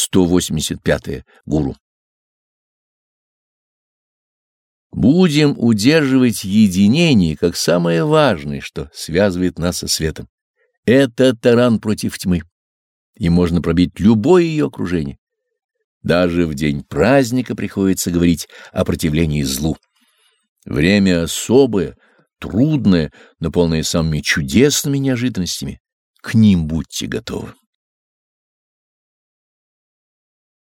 185. -е. Гуру. Будем удерживать единение как самое важное, что связывает нас со светом. Это таран против тьмы, и можно пробить любое ее окружение. Даже в день праздника приходится говорить о противлении злу. Время особое, трудное, наполненное самыми чудесными неожиданностями. К ним будьте готовы.